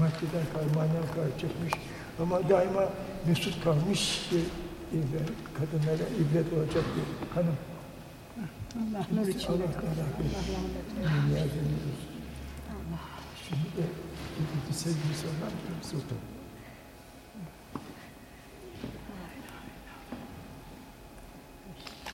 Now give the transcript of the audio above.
maddeden kar, manen. Ama daima mesut kalmış bir ibret, kadınlara ibret olacak bir hanım. Allah nur için. Allah Allah niyaz. Şimdi de sevgili soran Sultan.